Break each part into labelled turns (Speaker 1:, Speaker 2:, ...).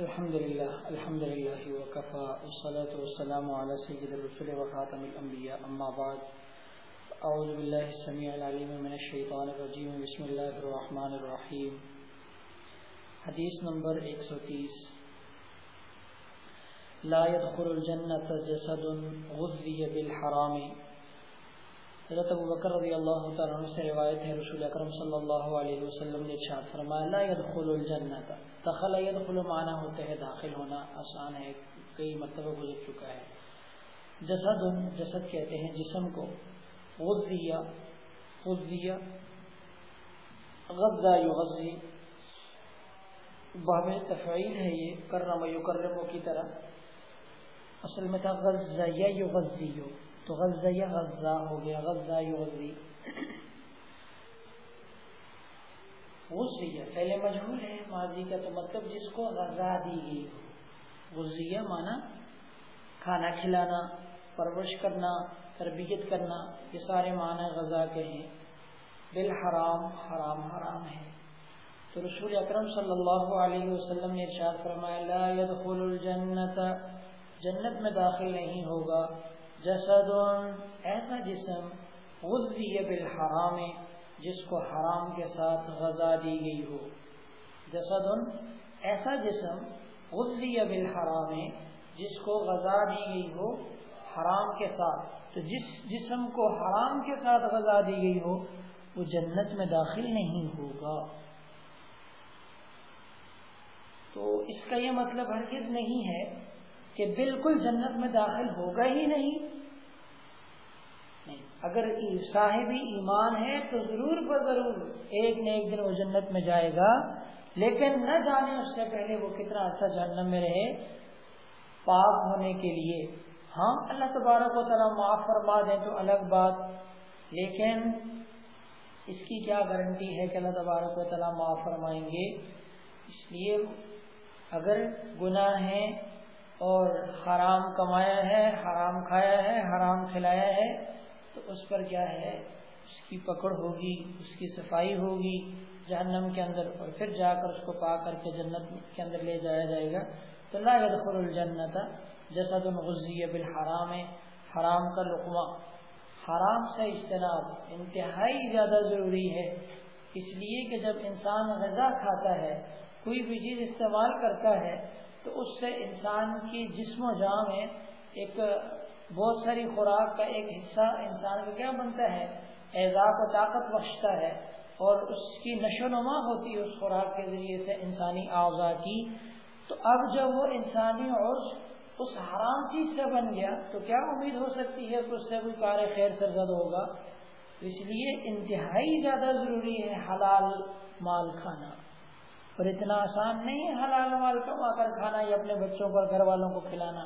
Speaker 1: الحمد لله الحمد لله وكفى والصلاة والسلام على سيد الرسول وخاتم الأنبياء أما بعد أعوذ بالله السميع العليم من الشيطان الرجيم بسم الله الرحمن الرحيم حدیث نمبر 130 لا يدخل الجنة جسد غذي بالحرام. حضرت ابو بکر رضی اللہ تعالیٰ عنہ سے روایت ہے، رسول اکرم صلی اللہ علیہ وسلم نے ارشاد فرمایا، لا يدخل الجنت. دخل، يدخل معنی ہوتے ہیں داخل ہونا، آسان ہے، کئی مرتبہ گزر چکا ہے۔ جسد جسد کہتے ہیں جسم کو، غذیہ غذیہ، غذا یغذی۔ باب تفعیل ہے یہ کرم یکرمو کی طرح۔ اصل میں تھا غزہ یغذیو تو غزہ یا غزہ ہو گیا، غزہ یغزی غزیہ پہلے مجہول ہے ماضی کا تو مطلب جس کو غزہ دی گئی۔ غزیہ مانا کھانا کھلانا، پرورش کرنا، تربیت کرنا، یہ سارے معنی غذا کے ہیں۔ بالحرام حرام حرام ہے تو رسول اکرم صلی اللہ علیہ وسلم نے ارشاد فرمایا، لا يدخل الجنت۔ جنت میں داخل نہیں ہوگا۔ جسد ایسا جسم غذی بالحرام جس کو حرام کے ساتھ غذا دی گئی ہو۔ جسد ایسا جسم غذی بالحرام جس کو غذا دی گئی ہو حرام کے ساتھ۔ تو جس جسم کو حرام کے ساتھ غذا دی گئی ہو، وہ جنت میں داخل نہیں ہوگا۔ تو اس کا یہ مطلب ہرگز نہیں ہے کہ بالکل جنت میں داخل ہوگا ہی نہیں۔ اگر صاحب ایمان ہے تو ضرور بضرور ایک نہ ایک دن وہ جنت میں جائے گا۔ لیکن نہ جانے اس سے پہلے وہ کتنا اچھا جہنم میں رہے۔ پاک ہونے کے لیے ہاں اللہ تبارک و تعالیٰ معاف فرما دیں تو الگ بات۔ لیکن اس کی کیا گارنٹی ہے کہ اللہ تبارک و تعالیٰ معاف فرمائیں گے؟ اس لیے اگر گناہ ہے اور حرام کمایا ہے، حرام کھایا ہے، حرام کھلایا ہے، تو اس پر کیا ہے؟ اس کی پکڑ ہوگی، اس کی صفائی ہوگی، جہنم کے اندر، اور پھر جا کر اس کو پا کر کے جنت کے اندر لے جایا جائے گا۔ تو لا يدخل الجنت جسد غزی بالحرام، حرام کا لقمہ۔ حرام سے اجتناب انتہائی زیادہ ضروری ہے۔ اس لیے کہ جب انسان غذا کھاتا ہے، کوئی بھی چیز استعمال کرتا ہے تو اس سے انسان کی جسم و جام میں ایک بہت ساری خوراک کا ایک حصہ انسان کا کیا بنتا ہے؟ اعضاء کو طاقت بخشتا ہے اور اس کی نشو نما ہوتی ہے اس خوراک کے ذریعے سے انسانی اعضاء کی۔ تو اب جب وہ انسانی عرص اس حرام چیز سے بن گیا تو کیا امید ہو سکتی ہے کہ اس سے کوئی کار خیر سرزد ہوگا؟ اس لیے انتہائی زیادہ ضروری ہے حلال مال کھانا۔ اور اتنا آسان نہیں ہے حلال مال کما کر کھانا یا اپنے بچوں پر گھر والوں کو کھلانا۔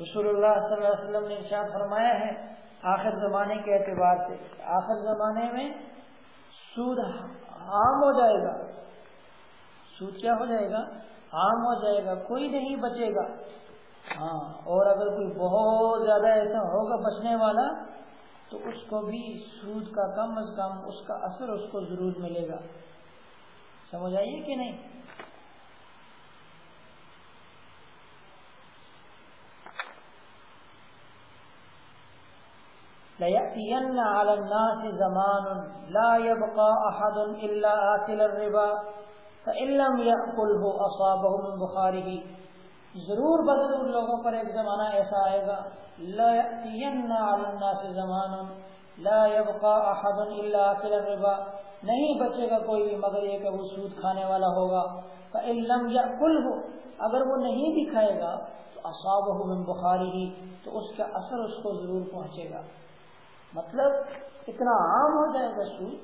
Speaker 1: رسول اللہ صلی اللہ علیہ وسلم نے ارشاد فرمایا ہے آخر زمانے کے اعتبار سے۔ آخر زمانے میں سود عام ہو جائے گا۔ سود کیا ہو جائے گا؟ عام ہو جائے گا، کوئی نہیں بچے گا۔ ہاں اور اگر کوئی بہت زیادہ ایسا ہوگا بچنے والا، تو اس کو بھی سود کا کم از کم اس کا اثر اس کو ضرور ملے گا۔ سمجھ آئیے کہ نہیں؟ لَيَأْتِيَنَّ عَلَى النَّاسِ زَمَانٌ لَا يَبْقَى أَحَدٌ إِلَّا آتِلَ الرِّبَا فَإِن لَّمْ يَأْكُلْهُ أَصَابَهُ مِن بُخَارِهِ ضرور بدل لوگوں پر ایک زمانہ ایسا آئے گا لَا عَلَى النَّاسِ زَمَانٌ لَا يَبْقَى أَحَدٌ إِلَّا الرِّبَا نہیں بچے گا کوئی بھی، مگر یہ کہ وہ سود کھانے والا ہوگا۔ علم یا کل ہو اگر وہ نہیں بھی کھائے گا، تو اصاب ہو بخاری ہی تو اس کا اثر اس کو ضرور پہنچے گا۔ مطلب اتنا عام ہو جائے گا سود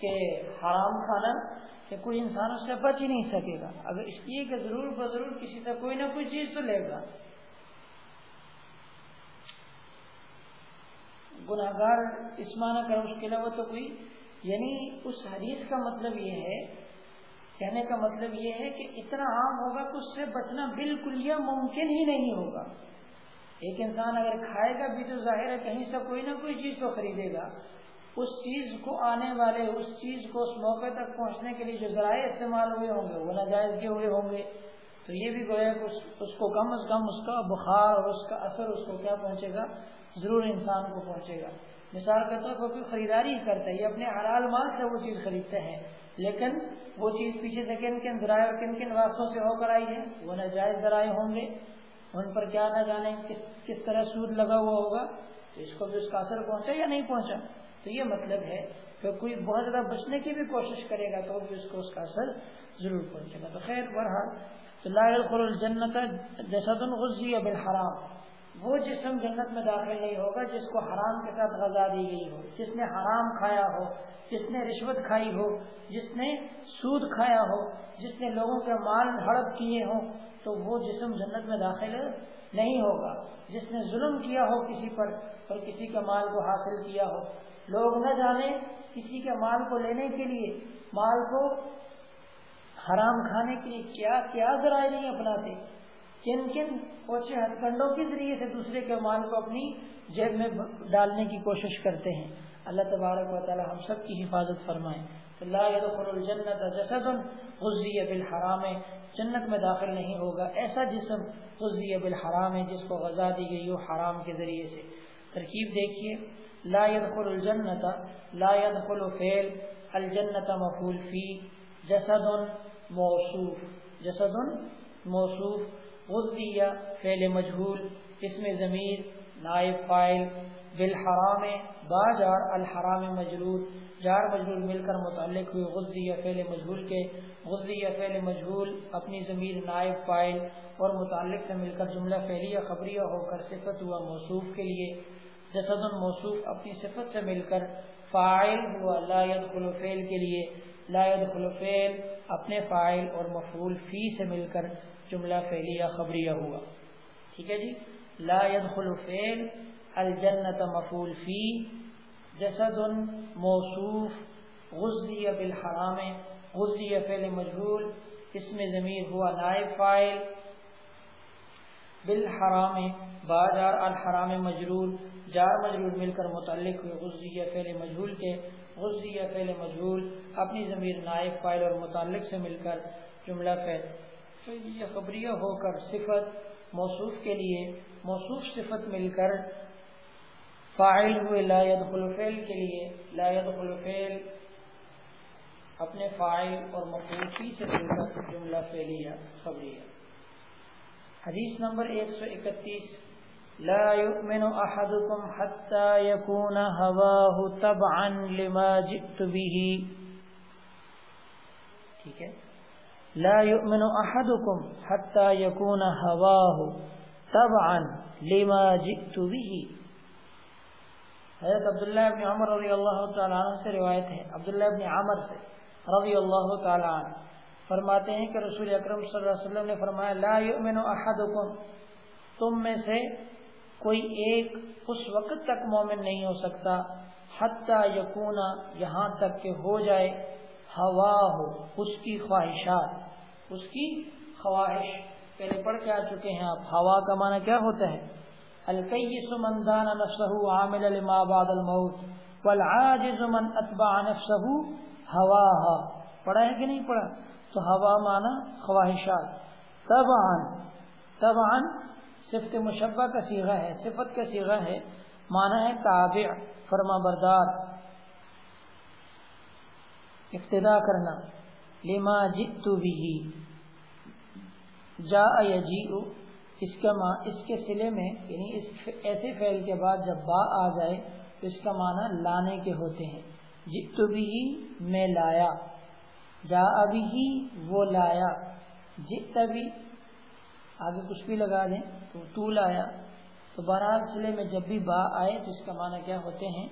Speaker 1: کہ حرام کھانا کہ کوئی انسان اس سے بچ ہی نہیں سکے گا۔ اگر اس لیے کہ ضرور بضرور کسی سے کوئی نہ کوئی چیز تو لے گا۔ گناہ گار اس معنی کر اس کے علاوہ تو کوئی یعنی اس حدیث کا مطلب یہ ہے، کہنے کا مطلب یہ ہے کہ اتنا عام ہوگا کہ اس سے بچنا بالکل یہ ممکن ہی نہیں ہوگا۔ ایک انسان اگر کھائے گا بھی تو ظاہر ہے کہیں سے کوئی نہ کوئی چیز تو خریدے گا۔ اس چیز کو آنے والے، اس چیز کو اس موقع تک پہنچنے کے لیے جو ذرائع استعمال ہوئے ہوں گے، وہ ناجائز کے ہوئے ہوں گے؟ تو یہ بھی گویا کہ اس کو کم از کم اس کا بخار اور اس کا اثر اس کو کیا پہنچے گا؟ ضرور انسان کو پہنچے گا۔ مثال کے طور پر کوئی خریداری ہی کرتا ہے یہ اپنے حلال مال سے وہ چیز خریدتے ہیں لیکن وہ چیز پیچھے سے کن کن ذرائع اور کن کن راستوں سے ہو کر آئی ہے، وہ ناجائز ذرائع ہوں گے۔ ان پر کیا نہ جانے کس کس طرح سود لگا ہوا ہوگا، تو اس کو بھی اس کا اثر پہنچا یا نہیں پہنچا۔ تو یہ مطلب ہے کہ کوئی بہت زیادہ بچنے کی بھی کوشش کرے گا تو بھی اس کو اس کا اثر ضرور پہنچے گا۔ تو خیر، بہرحال، تو لا الجنت جسد غزی بالحرام۔ وہ جسم جنت میں داخل نہیں ہوگا جس کو حرام کے ساتھ غذا دی گئی ہو، جس نے حرام کھایا ہو، جس نے رشوت کھائی ہو، جس نے سود کھایا ہو، جس نے لوگوں کے مال ہڑپ کیے ہوں، تو وہ جسم جنت میں داخل نہیں ہوگا۔ جس نے ظلم کیا ہو کسی پر اور کسی کے مال کو حاصل کیا ہو۔ لوگ نہ جانے کسی کے مال کو لینے کے لیے، مال کو حرام کھانے کے لیے کیا کیا ذرائع نہیں اپناتے۔ کن کن کوچے ہتھ کنڈوں کے ذریعے سے دوسرے کے مال کو اپنی جیب میں ڈالنے کی کوشش کرتے ہیں۔ اللہ تبارک و تعالی ہم سب کی حفاظت فرمائے۔ لا يدخل الجنت جسد غزی بالحرام، جنت میں داخل نہیں ہوگا ایسا جسم غزی بالحرام ہے جس کو غذا دی گئی ہو حرام کے ذریعے سے۔ ترکیب دیکھیے۔ لا يدخل الجنت، لا يدخل فعل، الجنت مفعول فی، جسد موصوف۔ جسد موصوف۔ غزی فعل مجهول، اسم ضمیر، نائب فائل بالحرام با جار الحرام مجرور، جار مجرور مل کر متعلق ہوئی غزی یا فعل مجہول کے۔ غزی یا فعل مجہول اپنی ضمیر، نائب فائل اور متعلق سے مل کر جملہ فعلی یا خبریہ ہو کر صفت ہوا موصوف کے لیے۔ جسد موصوف، اپنی صفت سے مل کر فائل ہوا، لا يدخل فعل کے لیے۔ لا يدخل فعل، اپنے فائل اور مفعول فی سے مل کر جملہ فعلی یا خبریہ ہوا۔ ٹھیک ہے جی؟ لا يدخل فعل الجنت مفول فی جسد موصوف غزی بالحرام، غزی فعل مجهول اسم ضمیر ہوا نائب فائل بالحرام باجار الحرام مجرور، جار مجرور مل کر متعلق ہوئے غزی فعل مجهول کے۔ غزی فعل مجهول اپنی ضمیر نائب فائل اور متعلق سے مل کر جملہ فعل خبریہ ہو کر صفت موصوف کے لیے موصوف صفت مل کر فاعل ہوئے لا يدخل فعل کے لیے لا يدخل فعل اپنے فاعل اور مفعول فی سے مل کر جملہ فعلیہ، خبریہ۔ حدیث نمبر 131 لا يؤمن احدكم حتى يكون هواه تبعا لما جئت به۔ ٹھیک ہے؟ لا يؤمن احدكم حتى يكون هواه تبعا لما جئت به. حضرت عبداللہ ابن عمر رضی اللہ تعالیٰ عنہ سے روایت ہے. عبداللہ ابن عمر سے رضی اللہ تعالیٰ عنہ فرماتے ہیں کہ رسول اکرم صلی اللہ علیہ وسلم نے فرمایا، لا یؤمن احدکم تم میں سے کوئی ایک اس وقت تک مومن نہیں ہو سکتا حتی یکونا یہاں تک کہ ہو جائے ہوا ہو، اس کی خواہشات، اس کی خواہش۔ پہلے پڑھ کے آ چکے ہیں آپ۔ ہوا کا معنی کیا ہوتا ہے؟ الکیس من دان نفسه عامل لما بعد الموت، والعاجز من اتبع نفسه هواها پڑھا ہے کہ نہیں پڑھا؟ تو ہوا مانا خواہشات۔ طبعا طبعا صفت مشبہ کا سیغہ ہے، صفت کا سیغہ ہے مانا ہے تابع، فرما بردار۔ اقتدا کرنا۔ لما جئت به۔ جاء یجیء۔ اس کا ماں اس کے سلے میں یعنی اس ایسے فعل کے بعد جب با آ جائے، تو اس کا معنی لانے کے ہوتے ہیں۔ جت بھی میں لایا۔ جا ابھی وہ لایا۔ جت بھی آگے کچھ بھی لگا دیں، تو تو لایا۔ تو بہرحال سلے میں جب بھی با آئے، تو اس کا معنی کیا ہوتے ہیں؟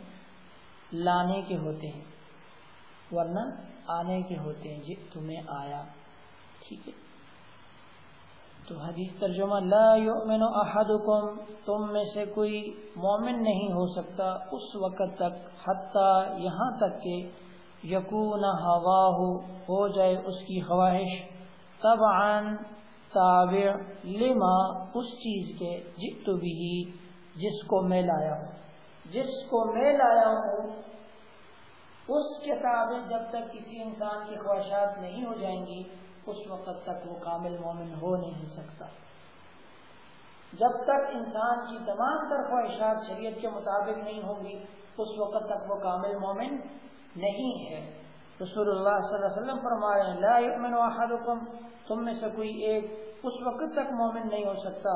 Speaker 1: لانے کے ہوتے ہیں۔ ورنہ آنے کے ہوتے ہیں جت تمہیں آیا۔ ٹھیک ہے۔ تو حدیث ترجمہ، لا یؤمن احدکم، تم میں سے کوئی مومن نہیں ہو سکتا اس وقت تک، حتی یہاں تک کہ یکون ہوا ہو جائے اس کی خواہش۔ طبعا تابع لما، اس چیز کے جت بھی جس کو میں لایا ہوں۔ جس کو میں لایا ہوں اس کتابیں جب تک کسی انسان کی خواہشات نہیں ہو جائیں گی، اس وقت تک وہ کامل مومن ہو نہیں سکتا۔ جب تک انسان کی تمام تر خواہشات شریعت کے مطابق نہیں ہوں گی، اس وقت تک وہ کامل مومن نہیں ہے۔ رسول اللہ صلی اللہ علیہ وسلم فرما رہے ہیں لا یؤمن احدکم، تم میں سے کوئی ایک اس وقت تک مومن نہیں ہو سکتا،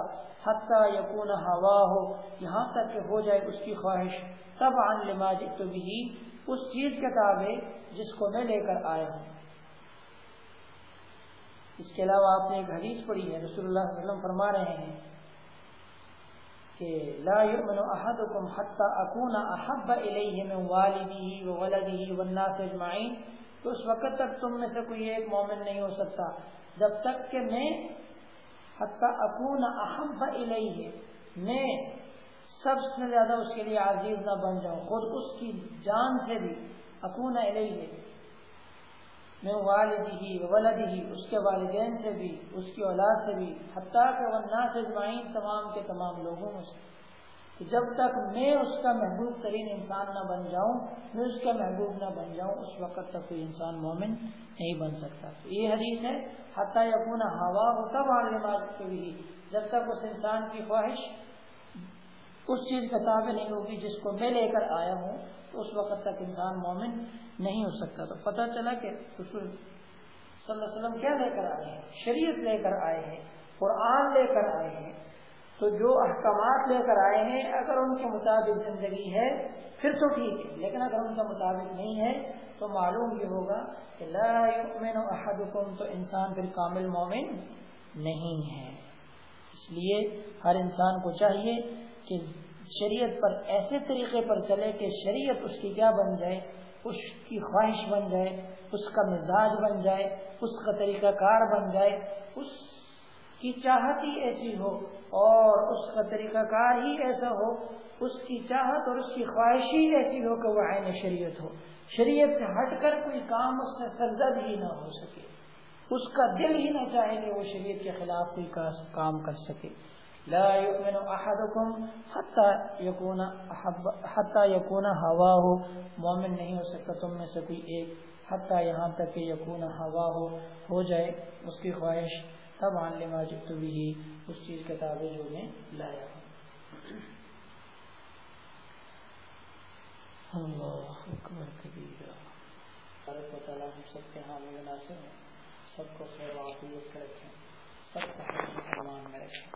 Speaker 1: حتی یکون ہوا ہو یہاں تک کہ ہو جائے اس کی خواہش۔ تب عن لما جئت بھی اس چیز کے تابع جس کو میں لے کر آیا ہوں۔ اس کے علاوہ آپ نے ایک حدیث پڑھی ہے، رسول اللہ صلی اللہ علیہ وسلم فرما رہے ہیں کہ لا يؤمن احدكم حتى اكون احب اليه من والده وولده والناس اجمعين تو اس وقت تک تم میں سے کوئی ایک مومن نہیں ہو سکتا۔ جب تک کہ میں حتى اكون احب اليه میں سب سے زیادہ اس کے لیے عزیز نہ بن جاؤں، خود اس کی جان سے بھی اکون الیہ میں والد ہی ولد ہی اس کے والدین سے بھی، اس کی اولاد سے بھی، حتیٰ کہ ورنہ سے تمام کے تمام لوگوں سے۔ کہ جب تک میں اس کا محبوب ترین انسان نہ بن جاؤں، میں اس کا محبوب نہ بن جاؤں، اس وقت تک کوئی انسان مومن نہیں بن سکتا۔ تو یہ حدیث ہے، حتیٰ یقون ہوا ہوتا معلومات کے بھی۔ جب تک اس انسان کی خواہش اس چیز کا تابع نہیں ہوگی جس کو میں لے کر آیا ہوں، تو اس وقت تک انسان مومن نہیں ہو سکتا۔ تو پتہ چلا کہ رسول صلی اللہ علیہ وسلم کیا لے کر آئے ہیں؟ شریعت لے کر آئے ہیں، قرآن لے کر آئے ہیں۔ تو جو احکامات لے کر آئے ہیں، اگر ان کے مطابق زندگی ہے، پھر تو ٹھیک ہے۔ لیکن اگر ان کے مطابق نہیں ہے، تو معلوم یہ ہوگا کہ لا یؤمن احدکم، تو انسان پھر کامل مومن نہیں ہے۔ اس لیے ہر انسان کو چاہیے کہ شریعت پر ایسے طریقے پر چلے کہ شریعت اس کی کیا بن جائے؟ اس کی خواہش بن جائے، اس کا مزاج بن جائے، اس کا طریقہ کار بن جائے، اس کی چاہت ہی ایسی ہو اور اس کا طریقہ کار ہی ایسا ہو، اس کی چاہت اور اس کی خواہش ہی ایسی ہو کہ وہ عین شریعت ہو۔ شریعت سے ہٹ کر کوئی کام اس سے سرزد ہی نہ ہو سکے۔ اس کا دل ہی نہ چاہے کہ وہ شریعت کے خلاف کوئی کام کر سکے۔ لا يؤمن احدكم حتى يكون احب حتى يكون هواه. مومن نہیں ہو سکتا تم میں سے کوئی ایک حتى یہاں تک کہ يكون هواه ہو جائے اس کی خواہش. تب عن لما جئت به. اس چیز کے تابع جو میں لایا ہوں. اللہ اکبر کبیرہ. بارک و تعالی ہم سب کے حامی ناصر ہیں. سب کو خیر و عافیت رکھیں سب کو ایمان میں رکھیں۔